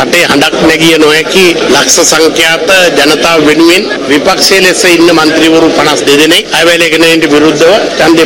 රටේ හඬක් නැගිය නොහැකි ලක්ෂ සංඛ්‍යාත ජනතාව වෙනුවෙන් විපක්ෂයේ ලෙස ඉන්න മന്ത്രിවරු 52 දෙනෙක් අයවැලේගෙන විරුද්ධව ඡන්දය